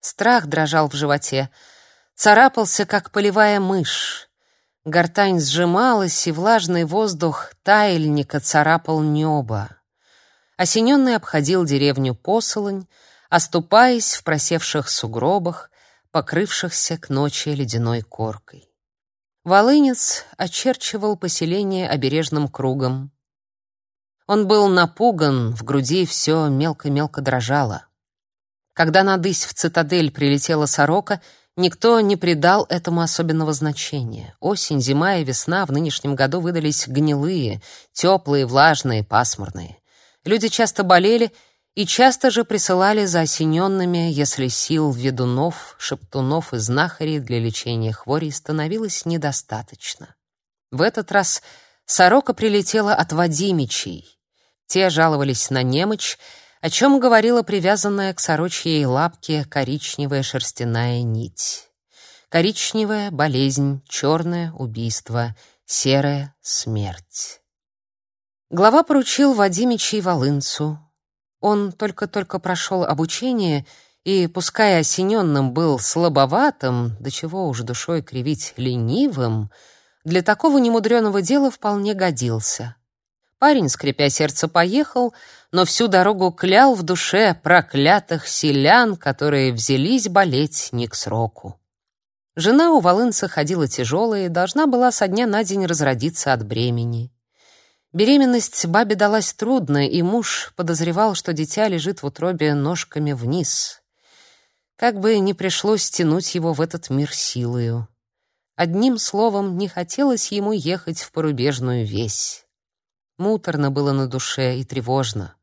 Страх дрожал в животе, царапался, как полевая мышь. Гортань сжималась, и влажный воздух таяльника царапал небо. Осененный обходил деревню Посолонь, оступаясь в просевших сугробах, покрывшихся к ночи ледяной коркой. Волынец очерчивал поселение обережным кругом. Он был напуган, в груди все мелко-мелко дрожало. Когда на дысь в цитадель прилетела сорока, никто не придал этому особенного значения. Осень, зима и весна в нынешнем году выдались гнилые, теплые, влажные, пасмурные. Люди часто болели и часто же присылали за осененными, если сил ведунов, шептунов и знахарей для лечения хворей становилось недостаточно. В этот раз сорока прилетела от Вадимичей. Те жаловались на немочь, о чем говорила привязанная к сорочьей лапке коричневая шерстяная нить. Коричневая — болезнь, черная — убийство, серая — смерть. Глава поручил Вадимичей Волынцу. Он только-только прошел обучение и, пускай осененным был слабоватым, до чего уж душой кривить ленивым, для такого немудреного дела вполне годился. Парень, скрипя сердце, поехал, но всю дорогу клял в душе проклятых селян, которые взялись болеть не к сроку. Жена у Волынца ходила тяжелая и должна была со дня на день разродиться от бремени. Беременность бабе далась трудно, и муж подозревал, что дитя лежит в утробе ножками вниз. Как бы не пришлось тянуть его в этот мир силою. Одним словом, не хотелось ему ехать в порубежную весь. Муторно было на душе и тревожно.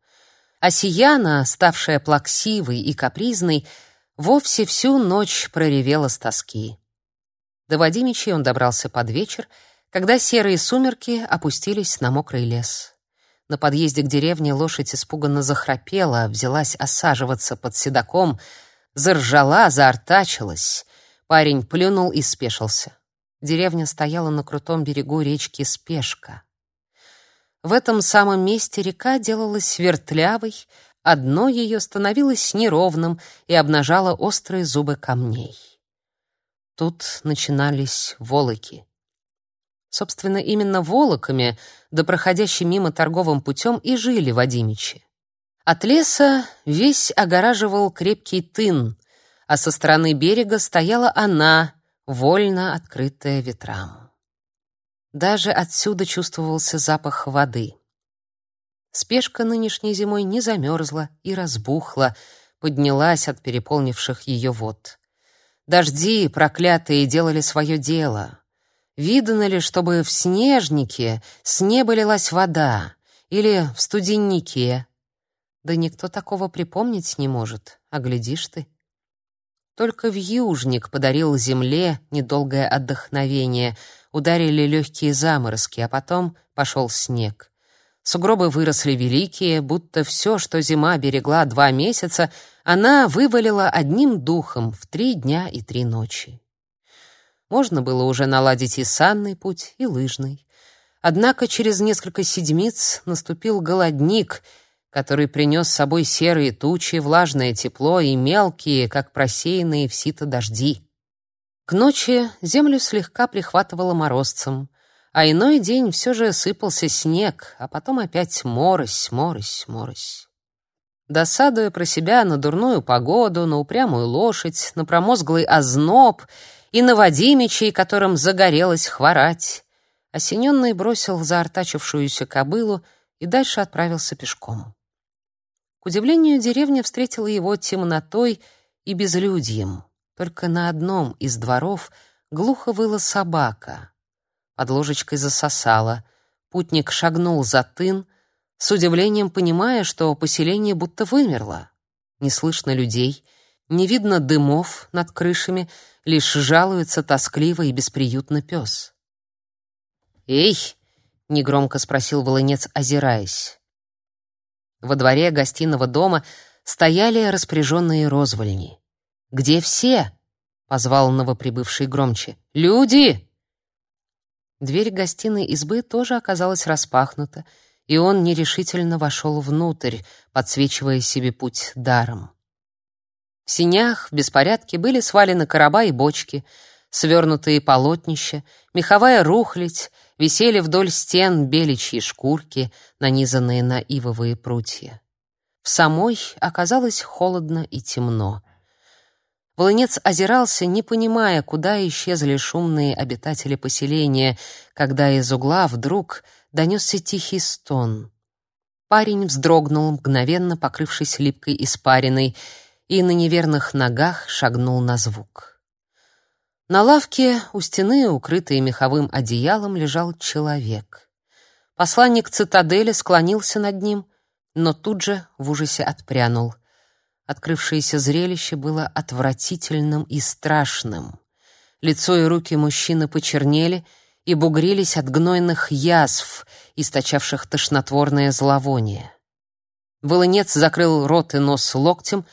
А Сияна, ставшая плаксивой и капризной, вовсе всю ночь проревела с тоски. До Вадимичей он добрался под вечер, когда серые сумерки опустились на мокрый лес. На подъезде к деревне лошадь испуганно захрапела, взялась осаживаться под седаком, заржала, заортачилась. Парень плюнул и спешился. Деревня стояла на крутом берегу речки Спешка. В этом самом месте река делалась вертлявой, одно ее становилось неровным и обнажало острые зубы камней. Тут начинались волоки. Собственно, именно волоками, да проходящим мимо торговым путем, и жили Вадимичи. От леса весь огораживал крепкий тын, а со стороны берега стояла она, вольно открытая ветрам. Даже отсюда чувствовался запах воды. Спешка нынешней зимой не замерзла и разбухла, поднялась от переполнивших ее вод. Дожди, проклятые, делали свое дело. Видно ли, чтобы в снежнике с неба лилась вода или в студеннике? Да никто такого припомнить не может, а глядишь ты. Только вьюжник подарил земле недолгое отдохновение — ударили легкие заморозки, а потом пошел снег. Сугробы выросли великие, будто все, что зима берегла два месяца, она вывалила одним духом в три дня и три ночи. Можно было уже наладить и санный путь, и лыжный. Однако через несколько седмиц наступил голодник, который принес с собой серые тучи, влажное тепло и мелкие, как просеянные в сито дожди. К ночи землю слегка прихватывало морозцем, а иной день все же сыпался снег, а потом опять морось, морось, морось. Досадуя про себя на дурную погоду, на упрямую лошадь, на промозглый озноб и на Вадимичей, которым загорелось хворать, осененный бросил заортачившуюся кобылу и дальше отправился пешком. Удивлению, деревня встретила его темнотой и безлюдьем. Только на одном из дворов глухо выла собака. Под ложечкой засосала. Путник шагнул за тын, с удивлением понимая, что поселение будто вымерло. Не слышно людей, не видно дымов над крышами, лишь жалуется тоскливо и бесприютно пес. «Эй!» — негромко спросил волынец, озираясь. Во дворе гостиного дома стояли распоряженные розвольни. Где все? позвал новоприбывший громче. Люди! Дверь гостиной избы тоже оказалась распахнута, и он нерешительно вошел внутрь, подсвечивая себе путь даром. В синях в беспорядке были свалены короба и бочки, свернутые полотнища, меховая рухлядь, висели вдоль стен беличьи шкурки, нанизанные на ивовые прутья. В самой оказалось холодно и темно. Волынец озирался, не понимая, куда исчезли шумные обитатели поселения, когда из угла вдруг донесся тихий стон. Парень вздрогнул, мгновенно покрывшись липкой испариной, и на неверных ногах шагнул на звук. На лавке у стены, укрытый меховым одеялом, лежал человек. Посланник цитадели склонился над ним, но тут же в ужасе отпрянул. Открывшееся зрелище было отвратительным и страшным. Лицо и руки мужчины почернели и бугрились от гнойных язв, источавших тошнотворное зловоние. Волынец закрыл рот и нос локтем,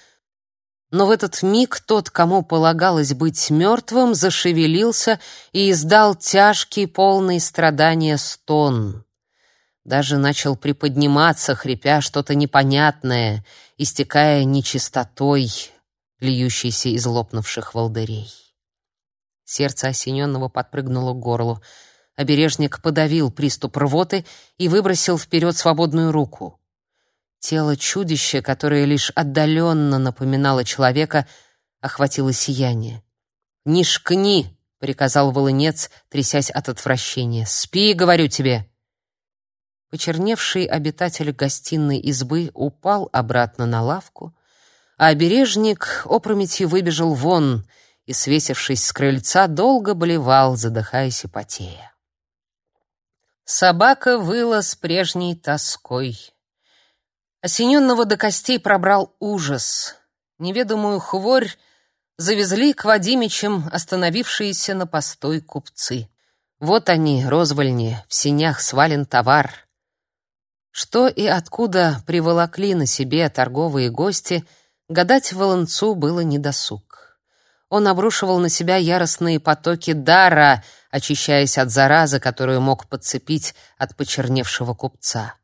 но в этот миг тот, кому полагалось быть мертвым, зашевелился и издал тяжкий, полный страдания стон. Даже начал приподниматься, хрипя что-то непонятное, истекая нечистотой, льющейся из лопнувших волдырей. Сердце осененного подпрыгнуло к горлу. Обережник подавил приступ рвоты и выбросил вперед свободную руку. Тело чудища, которое лишь отдаленно напоминало человека, охватило сияние. «Не шкни!» — приказал волынец, трясясь от отвращения. «Спи, говорю тебе!» Почерневший обитатель гостиной избы упал обратно на лавку, а обережник опрометью выбежал вон и, свесившись с крыльца, долго болевал, задыхаясь и потея. Собака выла с прежней тоской. Осененного до костей пробрал ужас. Неведомую хворь завезли к Вадимичам остановившиеся на постой купцы. Вот они, розвольни, в синях свален товар. Что и откуда приволокли на себе торговые гости, гадать Волонцу было недосуг. Он обрушивал на себя яростные потоки дара, очищаясь от заразы, которую мог подцепить от почерневшего купца.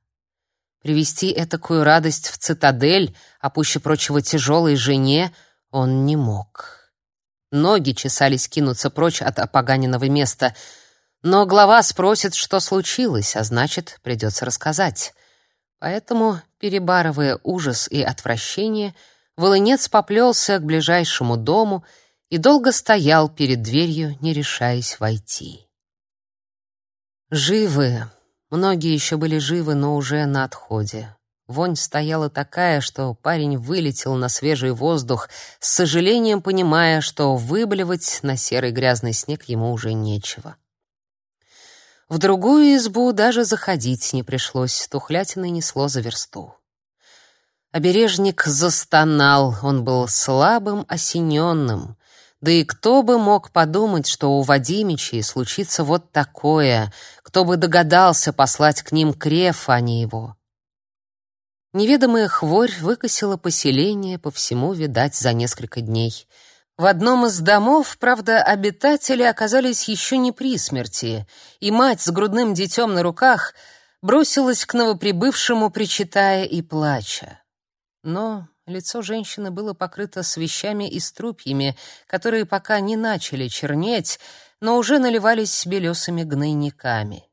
Привести этакую радость в цитадель, а пуще прочего тяжелой жене, он не мог. Ноги чесались кинуться прочь от опоганенного места, но глава спросит, что случилось, а значит, придется рассказать. Поэтому, перебарывая ужас и отвращение, Волынец поплелся к ближайшему дому и долго стоял перед дверью, не решаясь войти. Живы, Многие еще были живы, но уже на отходе. Вонь стояла такая, что парень вылетел на свежий воздух, с сожалением понимая, что выблевать на серый грязный снег ему уже нечего. В другую избу даже заходить не пришлось, тухлятиной несло за версту. Обережник застонал, он был слабым, осененным, да и кто бы мог подумать, что у Вадимичей случится вот такое, кто бы догадался послать к ним креф, а не его. Неведомая хворь выкосила поселение по всему, видать, за несколько дней. В одном из домов, правда, обитатели оказались еще не при смерти, и мать с грудным детем на руках бросилась к новоприбывшему, причитая и плача. Но Лицо женщины было покрыто свещами и струпьями, которые пока не начали чернеть, но уже наливались белесыми гнойниками.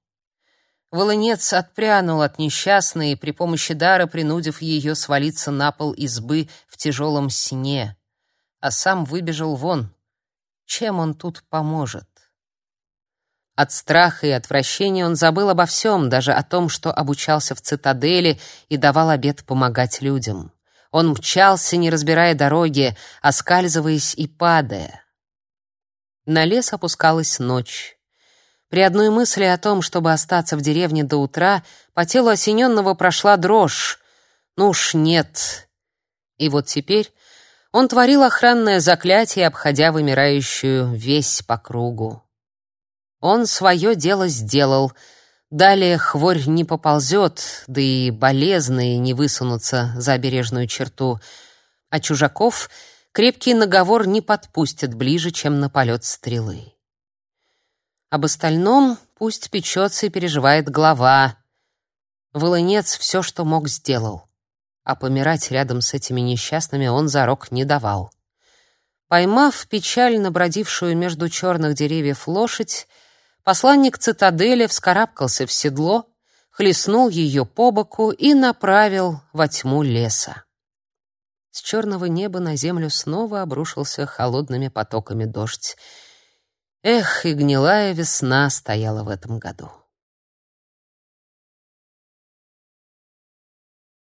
Волынец отпрянул от несчастной и при помощи дара принудив ее свалиться на пол избы в тяжелом сне, а сам выбежал вон. Чем он тут поможет? От страха и отвращения он забыл обо всем, даже о том, что обучался в цитадели и давал обет помогать людям. Он мчался, не разбирая дороги, оскальзываясь и падая. На лес опускалась ночь. При одной мысли о том, чтобы остаться в деревне до утра, по телу осененного прошла дрожь. Ну уж нет. И вот теперь он творил охранное заклятие, обходя вымирающую весь по кругу. Он свое дело сделал — Далее хворь не поползет, да и болезные не высунутся за обережную черту, а чужаков крепкий наговор не подпустят ближе, чем на полет стрелы. Об остальном пусть печется и переживает глава. Волынец все, что мог, сделал, а помирать рядом с этими несчастными он зарок не давал. Поймав печально бродившую между черных деревьев лошадь, посланник цитадели вскарабкался в седло, хлестнул ее по боку и направил во тьму леса. С черного неба на землю снова обрушился холодными потоками дождь. Эх, и гнилая весна стояла в этом году.